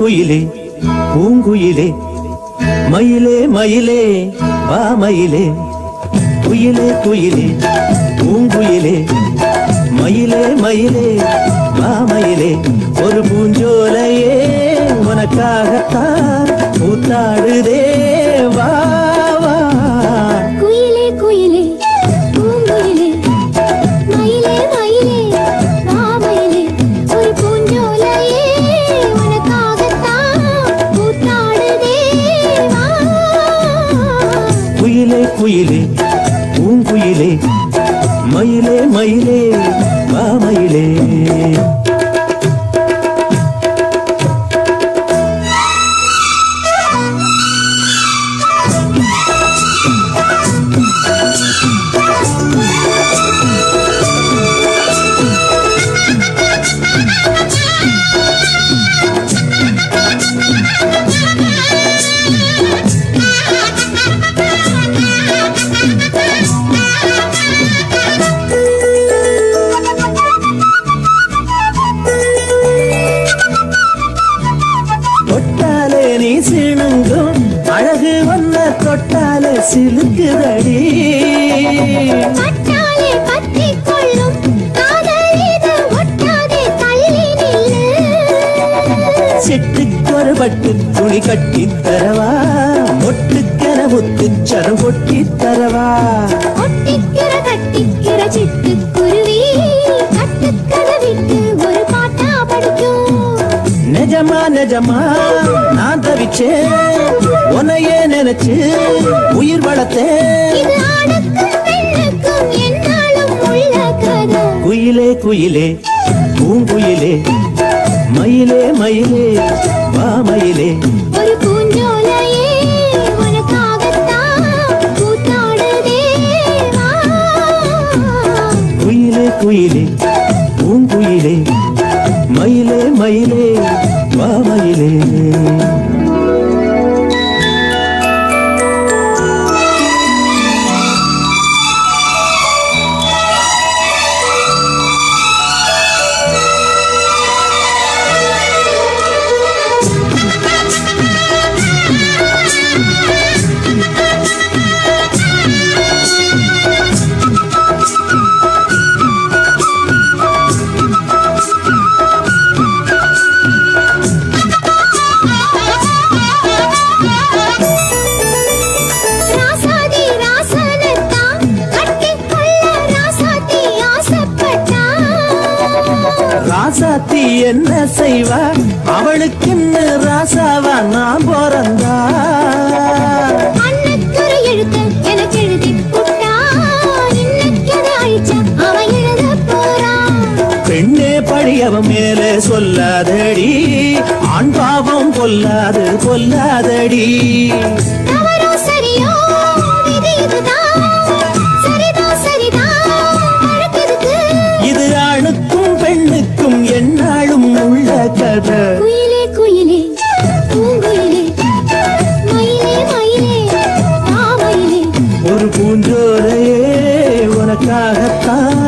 பூங்குயிலே பூங்குயிலே. மயிலே மயிலே வா மயிலே. குயிலே குயிலே பூங்குயிலே. மயிலே மயிலே வா மயிலே. ஒரு பூஞ்சோலையே உனக்காகத்தான் பூத்தாடுதே. வா குயிலே குயிலே பூங்குயிலே மயிலே மயிலே வா சிணுங்கும் அழகு வந்த தொட்டாலே சிலுக்குதடி. சிட்டுக்கொரு பட்டு துணி கட்டி தரவா? மொட்டுக்கென முத்துச்சரம் கொட்டி தரவா? ஒட்டிக்கிற கட்டிக்கிற சிட்டுக்குருவி நிஜமா? நான் தவிச்சேன். உன்னையே நினைச்சு உயிர் வளர்த்தேன். குயிலே குயிலே பூங்குயிலே மயிலே மயிலே வா மயிலே. குயிலே பூங்குயிலே மயிலே மயிலே. வா ராசாத்தி என்ன செய்வா அவளுக்குன்னு ராசாவா? நான் பிறந்தா. பெண்ணே படியவன் மேலே சொல்லாதடி. ஆண் பாவம் கொல்லாது கொல்லாதடி பூஞ்சோரையே உனக்காகத்தான்